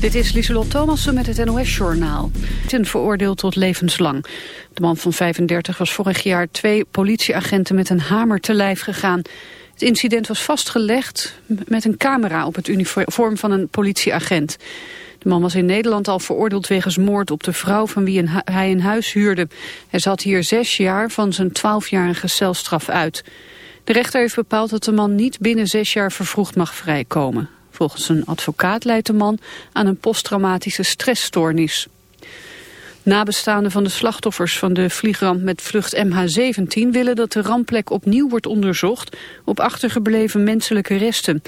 Dit is Lieselot Thomassen met het NOS-journaal. Ten veroordeeld tot levenslang. De man van 35 was vorig jaar twee politieagenten met een hamer te lijf gegaan. Het incident was vastgelegd met een camera op het uniform van een politieagent. De man was in Nederland al veroordeeld wegens moord op de vrouw van wie hij een huis huurde. Hij zat hier zes jaar van zijn twaalfjarige celstraf uit. De rechter heeft bepaald dat de man niet binnen zes jaar vervroegd mag vrijkomen. Volgens een advocaat leidt de man aan een posttraumatische stressstoornis. Nabestaanden van de slachtoffers van de vliegramp met vlucht MH17 willen dat de rampplek opnieuw wordt onderzocht op achtergebleven menselijke resten.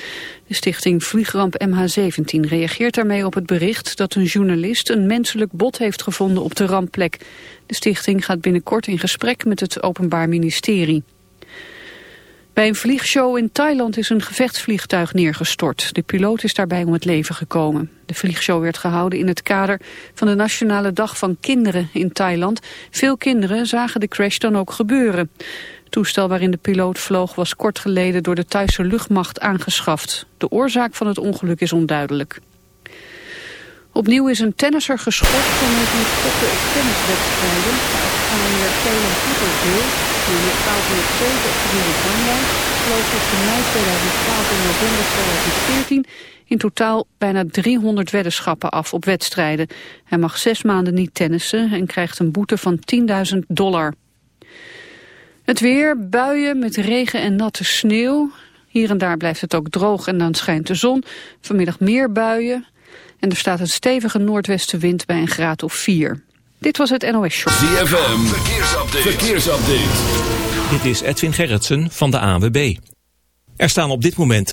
De stichting Vliegramp MH17 reageert daarmee op het bericht dat een journalist een menselijk bot heeft gevonden op de rampplek. De stichting gaat binnenkort in gesprek met het Openbaar Ministerie. Bij een vliegshow in Thailand is een gevechtsvliegtuig neergestort. De piloot is daarbij om het leven gekomen. De vliegshow werd gehouden in het kader van de Nationale Dag van Kinderen in Thailand. Veel kinderen zagen de crash dan ook gebeuren. Het toestel waarin de piloot vloog was kort geleden door de Thaise luchtmacht aangeschaft. De oorzaak van het ongeluk is onduidelijk. Opnieuw is een tennisser geschorst vanwege het korte tenniswedstrijden. Afgelopen Taylor Peter nummer 1207 op vloog tussen mei 2012 en november 2014 in totaal bijna 300 weddenschappen af op wedstrijden. Hij mag zes maanden niet tennissen en krijgt een boete van 10.000 dollar. Het weer, buien met regen en natte sneeuw. Hier en daar blijft het ook droog en dan schijnt de zon. Vanmiddag meer buien. En er staat een stevige noordwestenwind bij een graad of 4. Dit was het NOS Show. ZFM, verkeersupdate. verkeersupdate. Dit is Edwin Gerritsen van de AWB. Er staan op dit moment...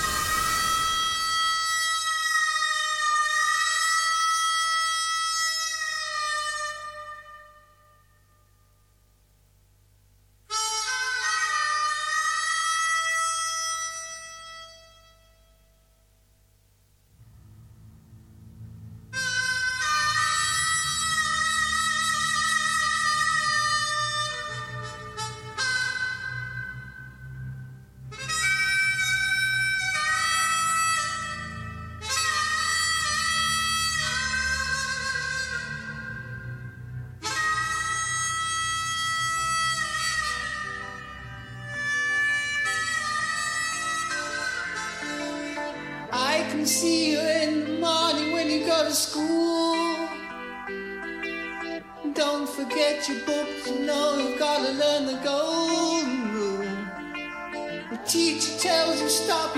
You know you've gotta learn the golden rule. The teacher tells you stop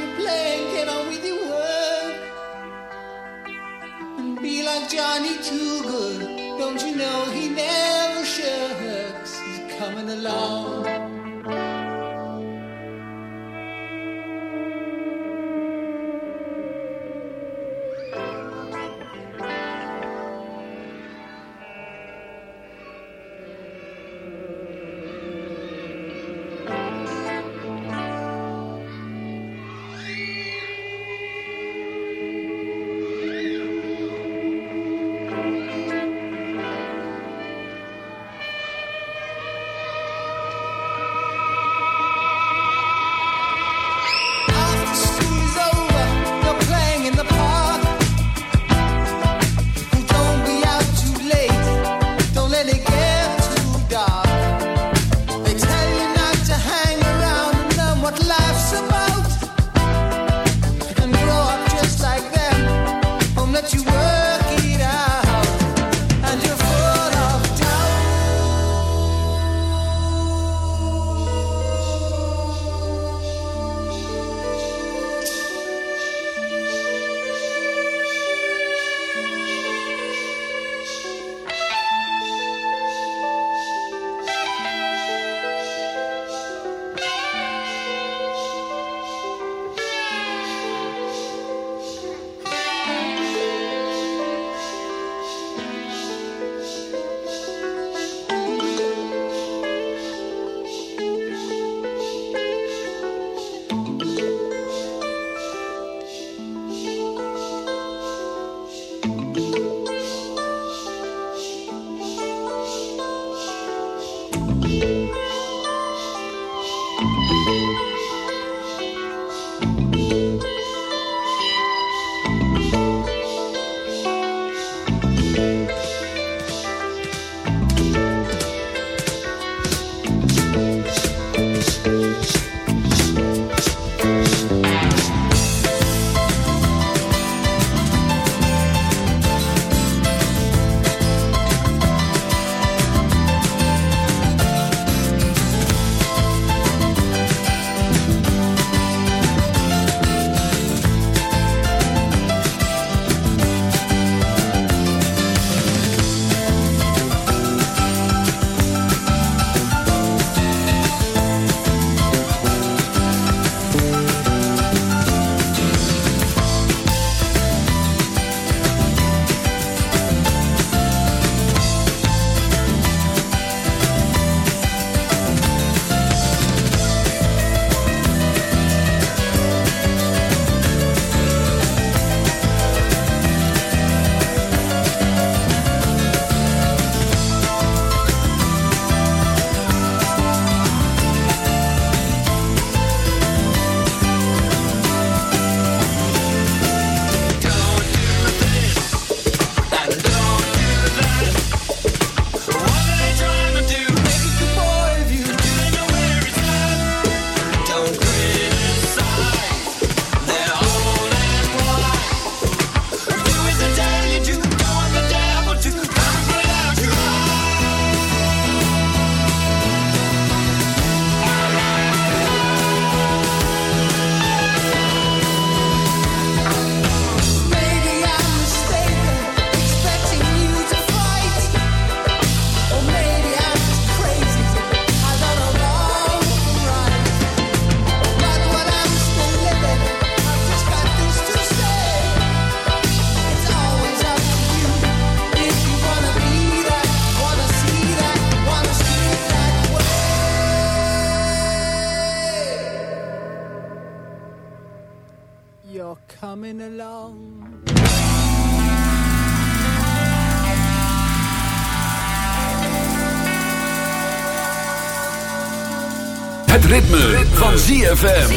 Ritme, ZFM.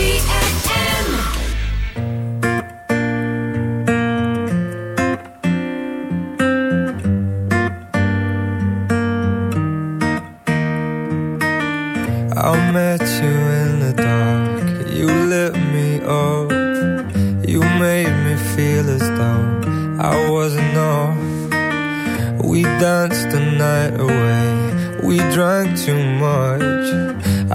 I met you in the dark. You lit me up. You made me feel as though I wasn't off. We danced the night away. We drank too much.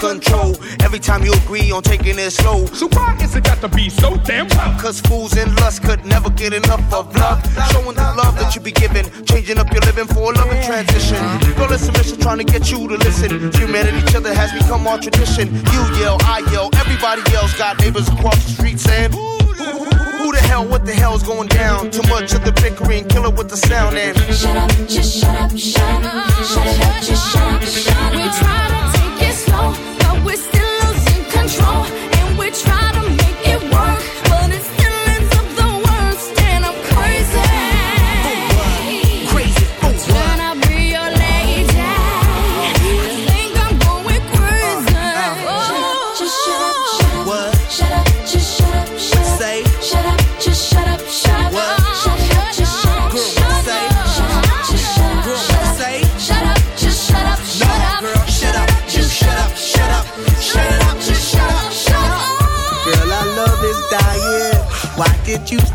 Control every time you agree on taking it slow? So why is it got to be so damn tough? Cause fools in lust could never get enough of love. Showing the love that you be giving, changing up your living for a loving transition. Girl, it's a mission trying to get you to listen. Humanity, each other has become our tradition. You yell, I yell, everybody else got neighbors across the street saying, who the hell, what the hell's going down? Too much of the bickering, kill it with the sound and Shut up, just shut up, shut up, shut it up, just shut up, shut up. We try to but we're still losing control, and we're trying.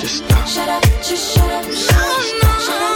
Just stop. Shut up, just shut up. No, no. Shut up,